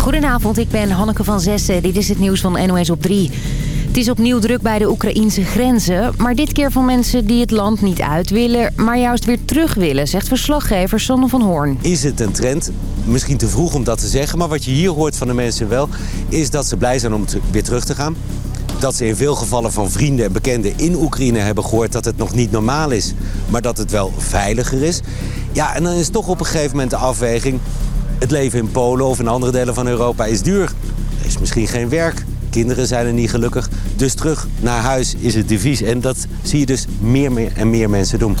Goedenavond, ik ben Hanneke van Zessen. Dit is het nieuws van NOS op 3. Het is opnieuw druk bij de Oekraïnse grenzen. Maar dit keer van mensen die het land niet uit willen... maar juist weer terug willen, zegt verslaggever Sanne van Hoorn. Is het een trend? Misschien te vroeg om dat te zeggen. Maar wat je hier hoort van de mensen wel... is dat ze blij zijn om weer terug te gaan. Dat ze in veel gevallen van vrienden en bekenden in Oekraïne hebben gehoord... dat het nog niet normaal is, maar dat het wel veiliger is. Ja, en dan is toch op een gegeven moment de afweging... het leven in Polen of in andere delen van Europa is duur. Er is misschien geen werk. Kinderen zijn er niet gelukkig. Dus terug naar huis is het devies. En dat zie je dus meer en meer mensen doen.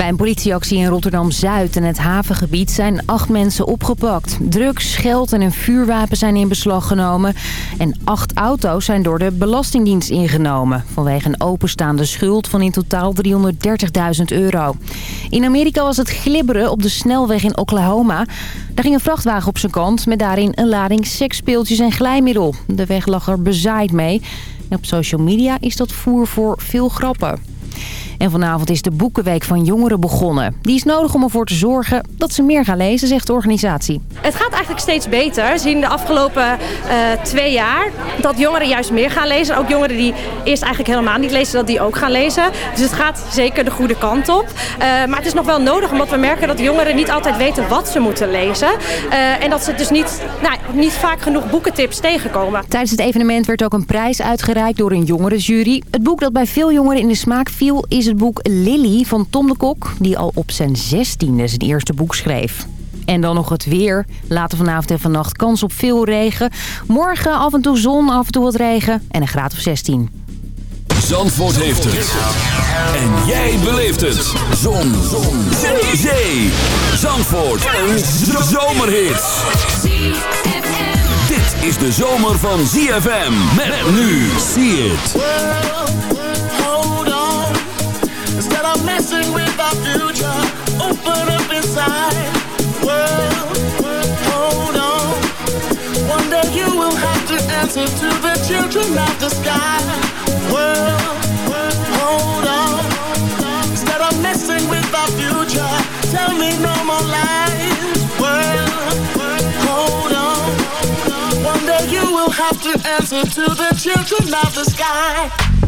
Bij een politieactie in Rotterdam-Zuid en het havengebied zijn acht mensen opgepakt. Drugs, geld en een vuurwapen zijn in beslag genomen. En acht auto's zijn door de Belastingdienst ingenomen. Vanwege een openstaande schuld van in totaal 330.000 euro. In Amerika was het glibberen op de snelweg in Oklahoma. Daar ging een vrachtwagen op zijn kant met daarin een lading seksspeeltjes en glijmiddel. De weg lag er bezaaid mee. En op social media is dat voer voor veel grappen. En vanavond is de Boekenweek van Jongeren begonnen. Die is nodig om ervoor te zorgen dat ze meer gaan lezen, zegt de organisatie. Het gaat eigenlijk steeds beter. We zien de afgelopen uh, twee jaar dat jongeren juist meer gaan lezen. Ook jongeren die eerst eigenlijk helemaal niet lezen, dat die ook gaan lezen. Dus het gaat zeker de goede kant op. Uh, maar het is nog wel nodig, omdat we merken dat jongeren niet altijd weten wat ze moeten lezen. Uh, en dat ze dus niet, nou, niet vaak genoeg boekentips tegenkomen. Tijdens het evenement werd ook een prijs uitgereikt door een jongerenjury. Het boek dat bij veel jongeren in de smaak viel is het boek Lily van Tom de Kok... die al op zijn zestiende zijn eerste boek schreef. En dan nog het weer. Later vanavond en vannacht kans op veel regen. Morgen af en toe zon, af en toe wat regen en een graad of 16. Zandvoort heeft het. En jij beleeft het. Zon. zon. Zee. Zandvoort. Een zomerhit. Dit is de zomer van ZFM. Met nu. See it. Messing with our future, open up inside. World, hold on. One day you will have to answer to the children of the sky. World, hold on. Instead of messing with our future, tell me no more lies. World, hold on. One day you will have to answer to the children of the sky.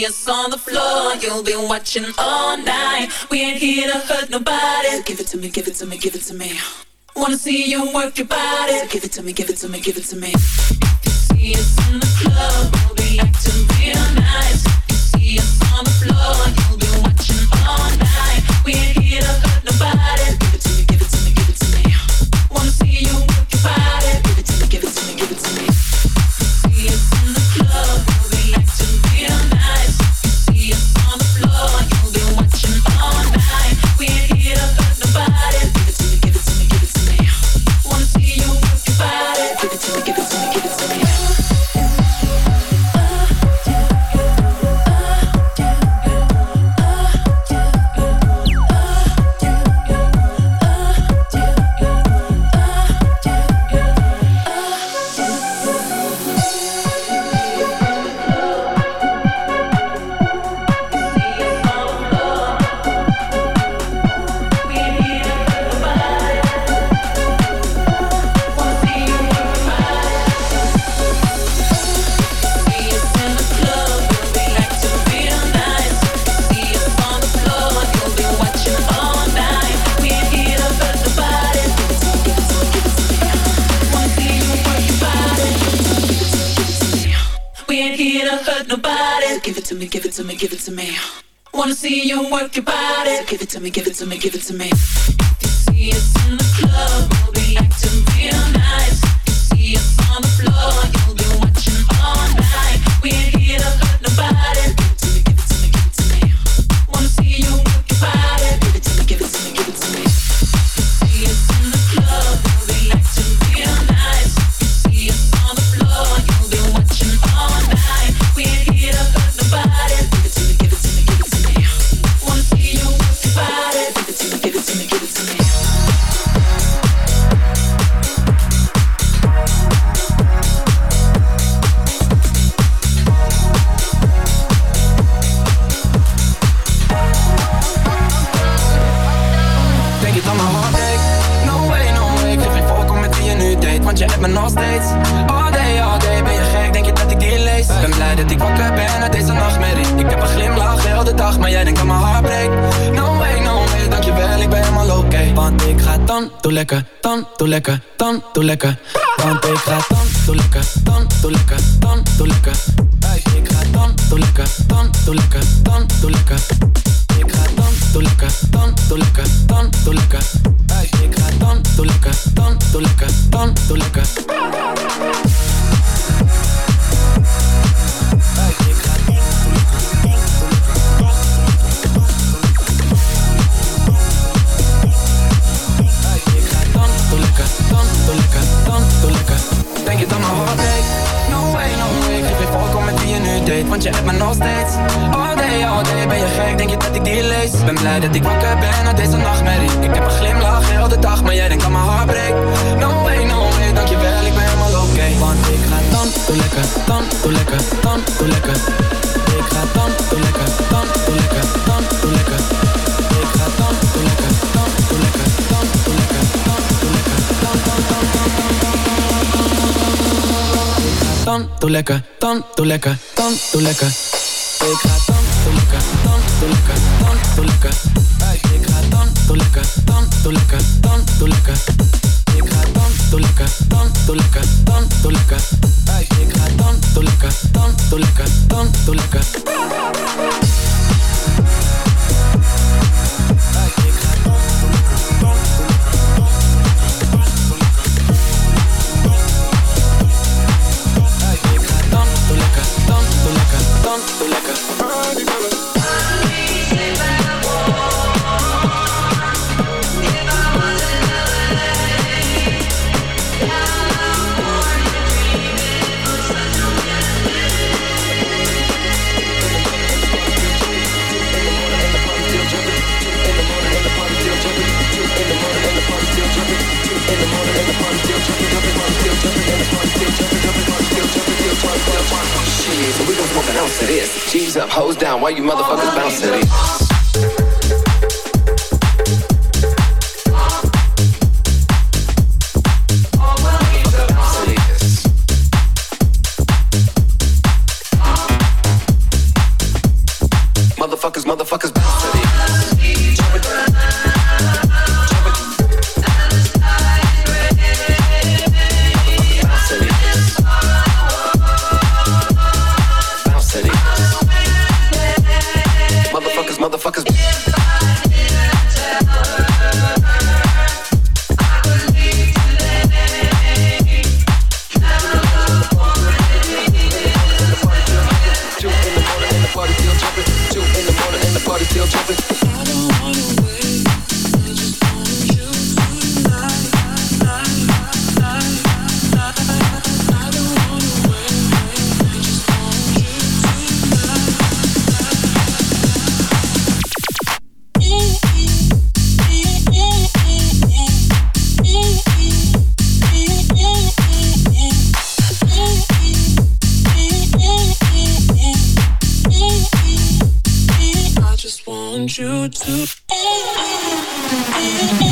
us on the floor, you'll be watching all night. We ain't here to hurt nobody. So give it to me, give it to me, give it to me. Wanna see you work your body. So give it to me, give it to me, give it to me. See us to me. me nog steeds. All day, all day, ben je gek, denk je dat ik die lees? Ben blij dat ik wakker ben uit deze nachtmerrie. Ik heb een glimlach heel de dag, maar jij denkt dat mijn hart breekt. No way, no way, dankjewel, ik ben helemaal oké. Okay. Want ik ga dan, doe lekker, dan, doe lekker, dan, doe lekker. Want ik ga dan, doe lekker, dan, doe lekker, dan, doe lekker. Ik ga dan, doe lekker, dan, doe lekker, dan, doe lekker tanto lekker, tanto lekker, tanto lekker. Ik ga tanto lekker, tanto lekker, tanto lekker. Ik ga lekker, lekker, lekker. Denk je dan maar wat ik? want je hebt me nog steeds All day, all day, ben je gek, denk je dat ik die lees Ben blij dat ik wakker ben uit deze nachtmerrie Ik heb een glimlach heel de dag, maar jij denkt aan mijn heartbreak. No way, no way, dankjewel, ik ben helemaal oké. Want ik ga dan doe lekker, dan doe lekker, dan doe lekker Ik ga dan doe lekker, dan doe lekker, dan doe lekker Ik ga dan doe lekker, dan doe lekker, dan lekker, dan, doe lekker. Ik ga dan, doe lekker. Dan, doe lekker. Dan, doe lekker. Hey. Ik ga dan, doe lekker. Dan, doe lekker. Dan, doe lekker. Ik ga dan, doe want you to.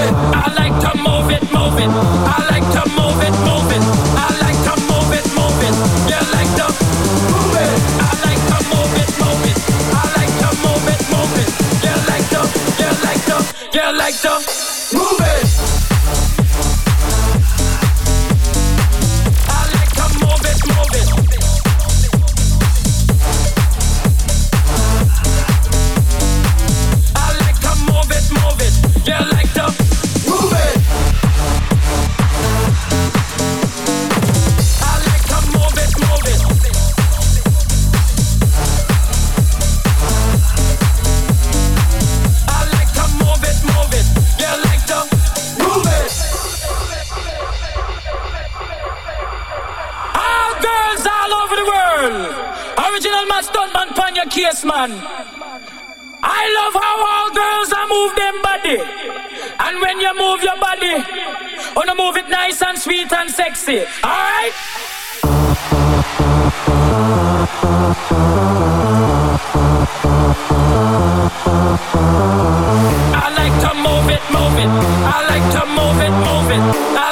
Man. I love how all girls are move them body. And when you move your body, oh, wanna move it nice and sweet and sexy. Alright? I like to move it, move it. I like to move it, move it. I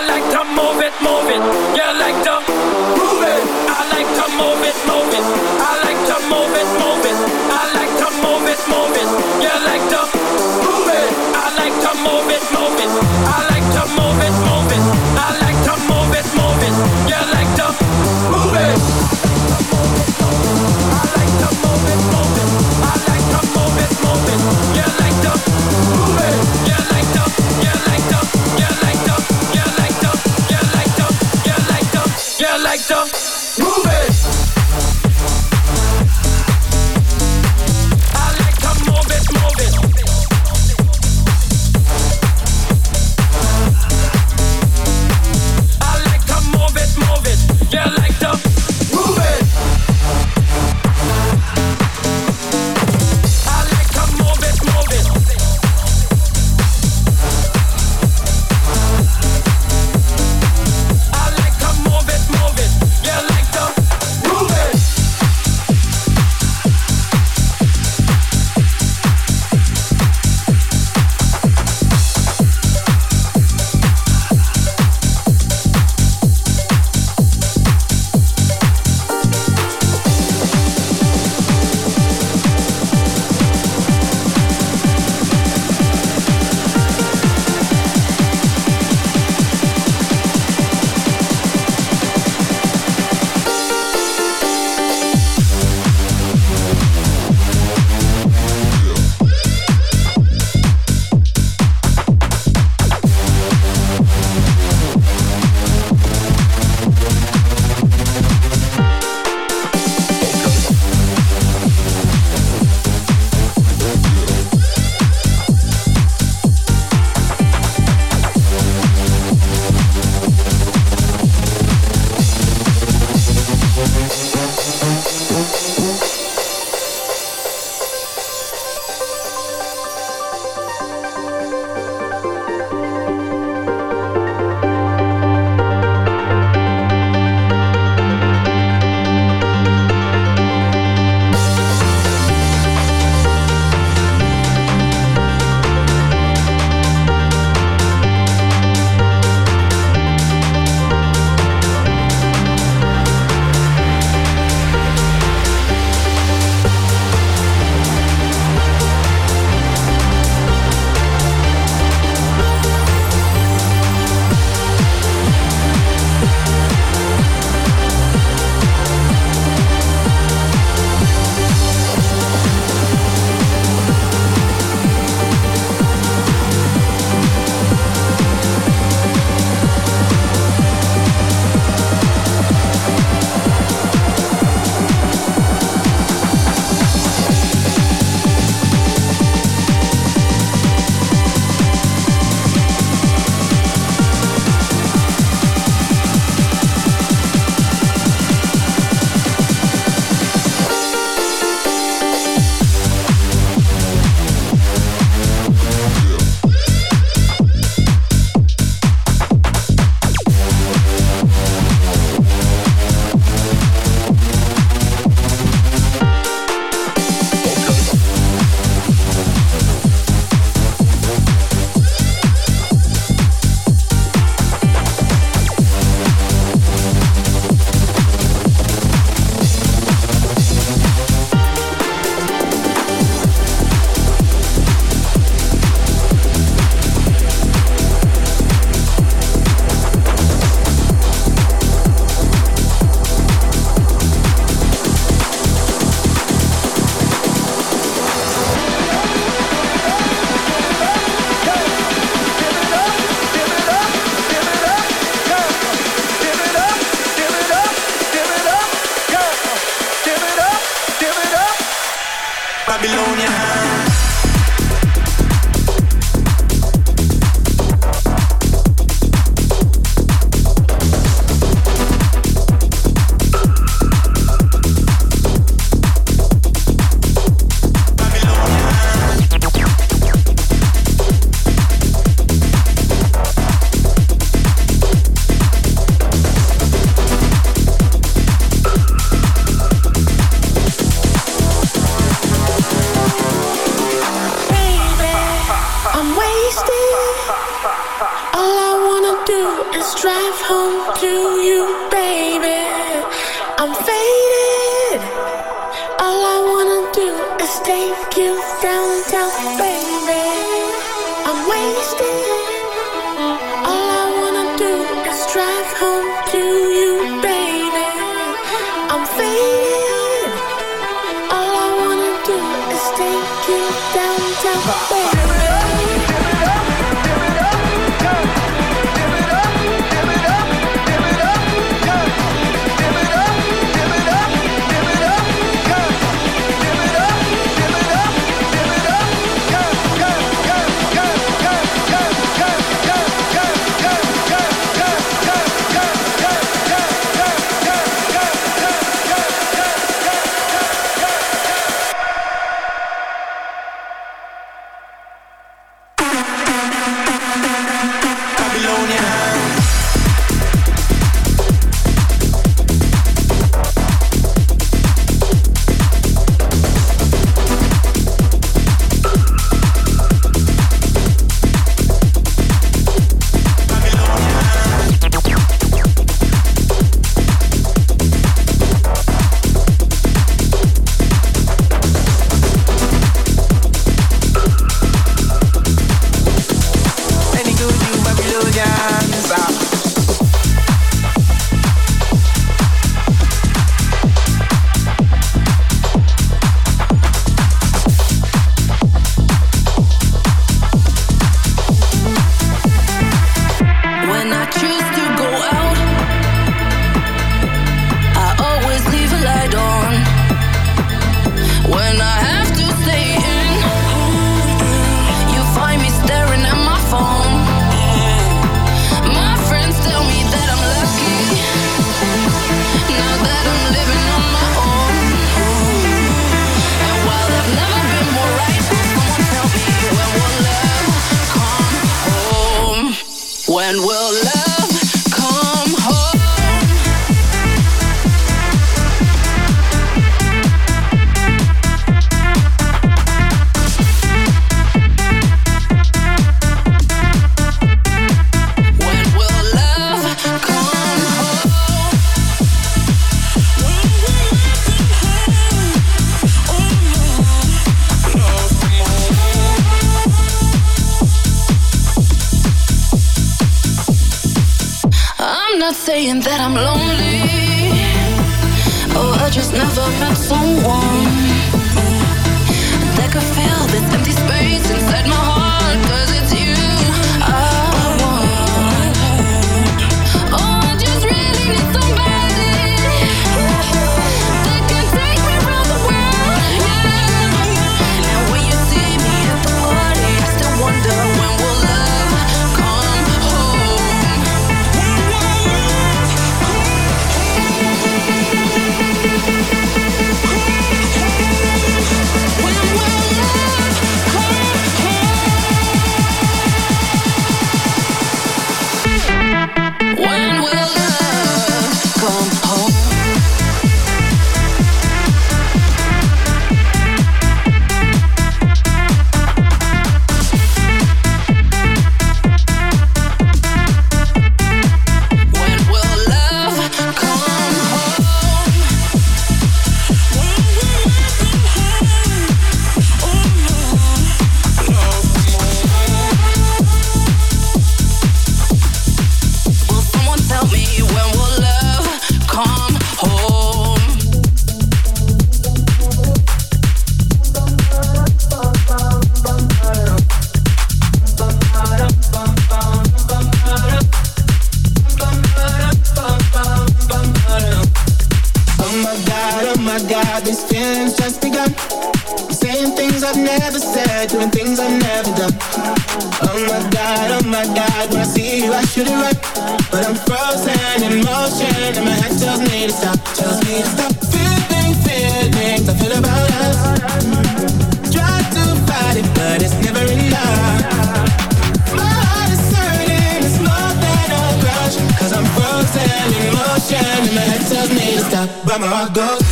where my heart goes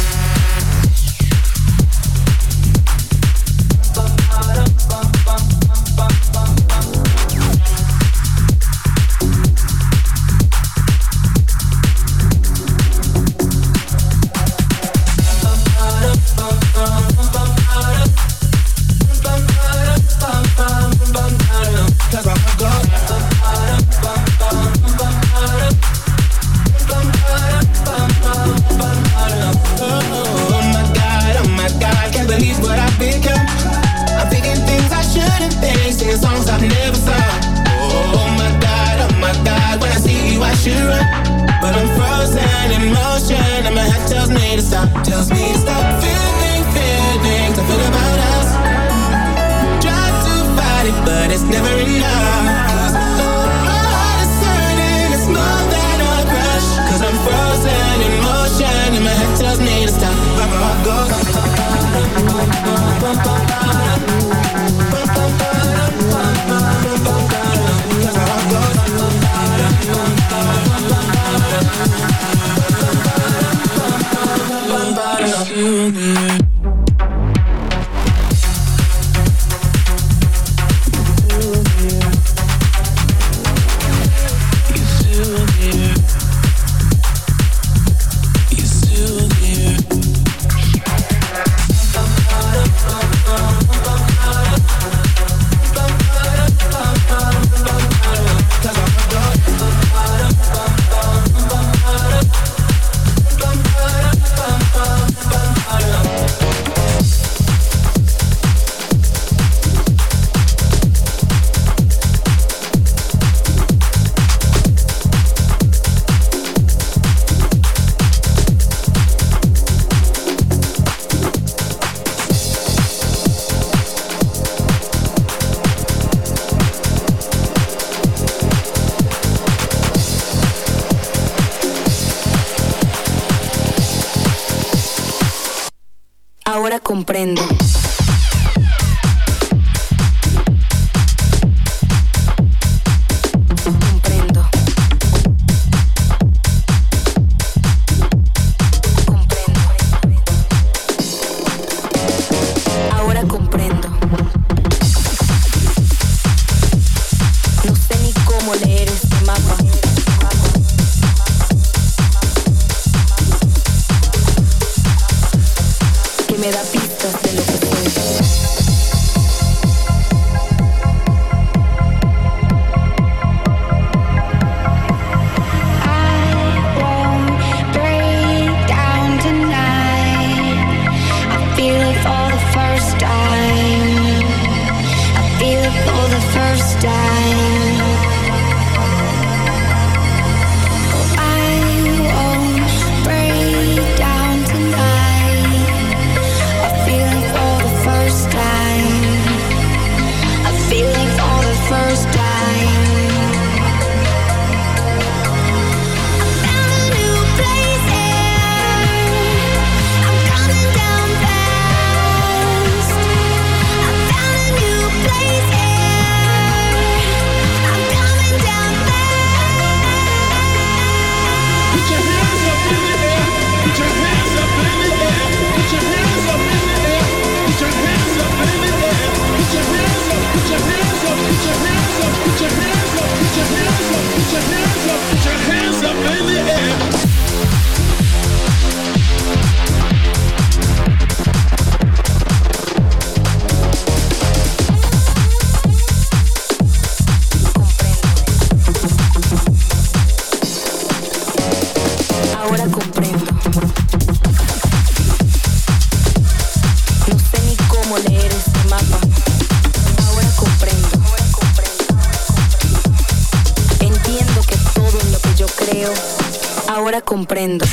comprendo.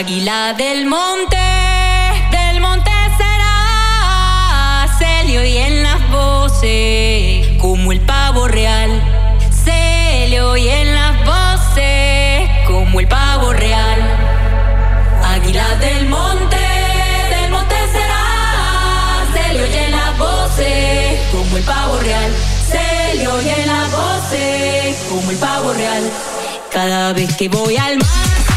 águila del monte, del monte será Celio y en las voces, como el pavo real. Celio y en las voces, como el pavo real. Águila del monte, del monte será Celio y en las voces, como el pavo real. Celio y en las voces, como el pavo real. Cada vez que voy al mar.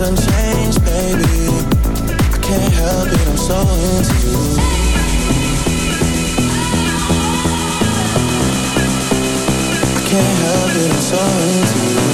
minds unchanged, baby. I can't help it, I'm so into you. I can't help it, I'm so into you.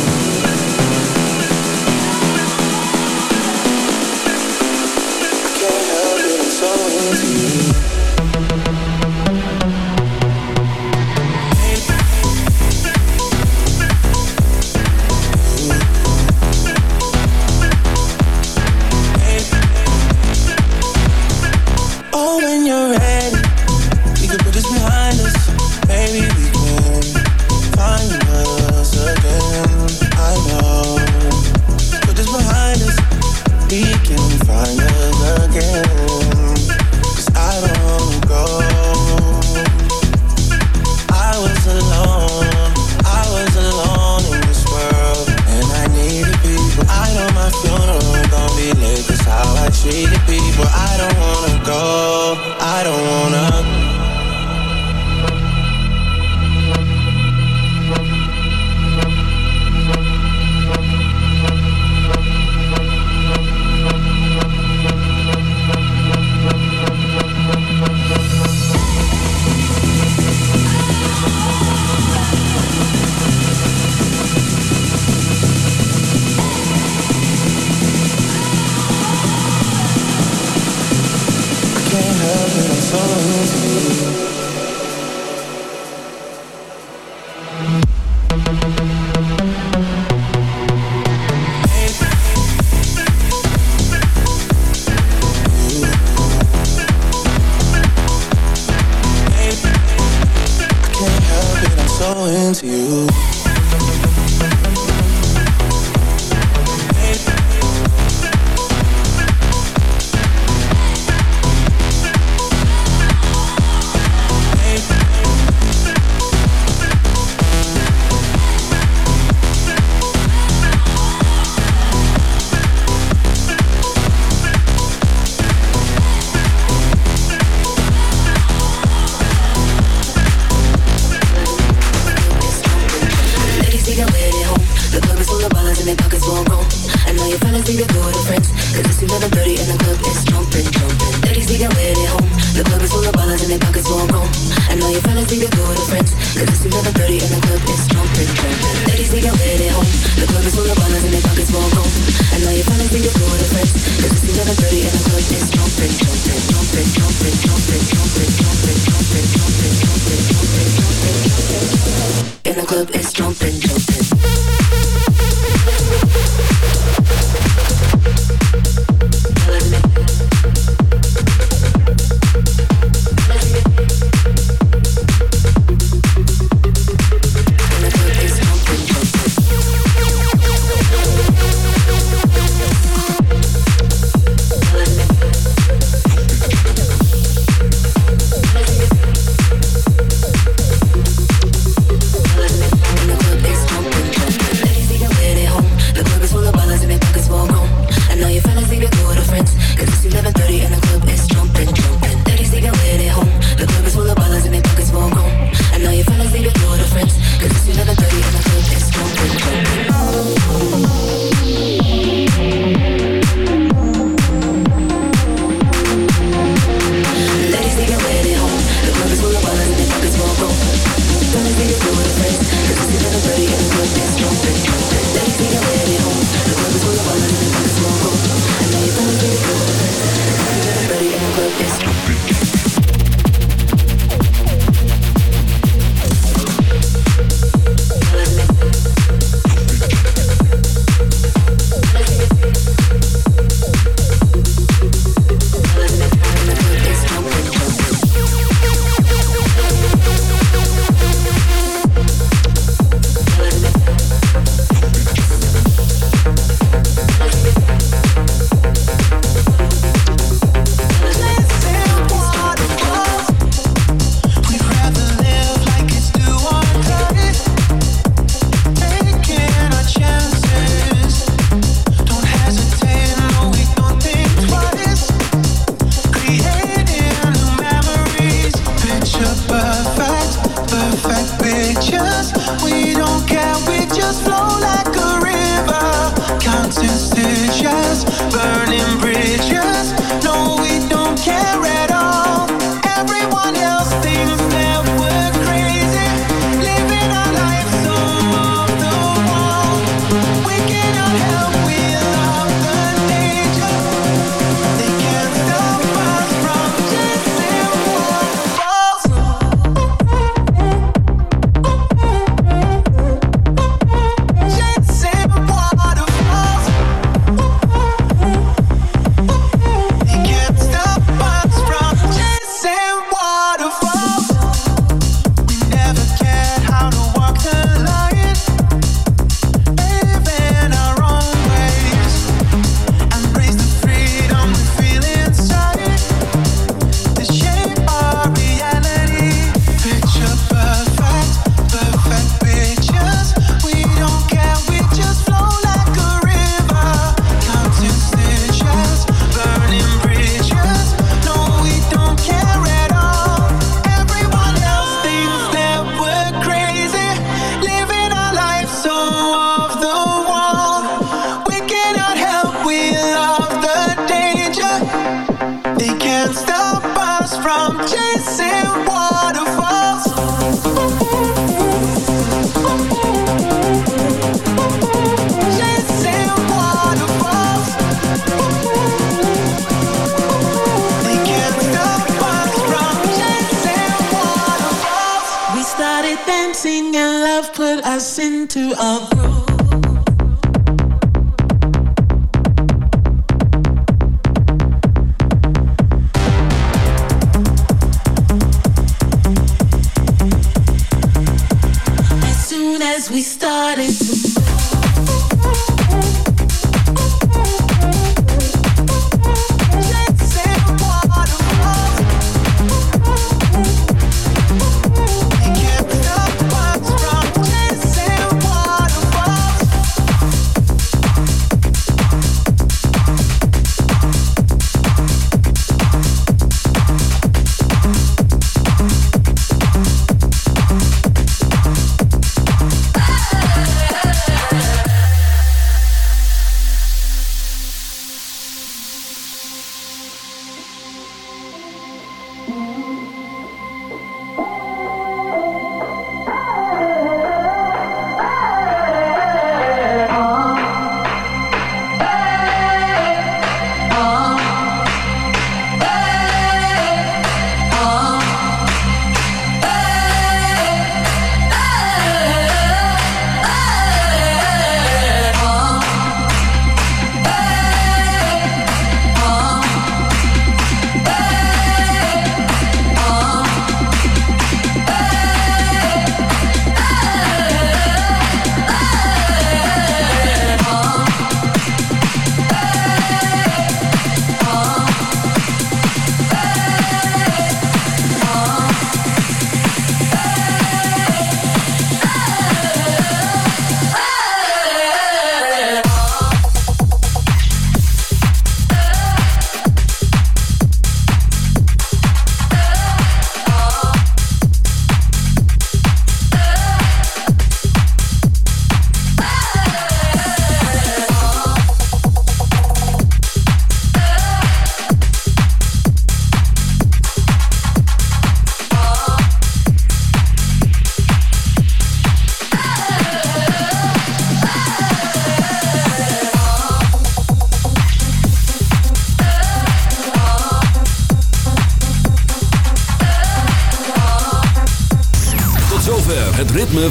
into you.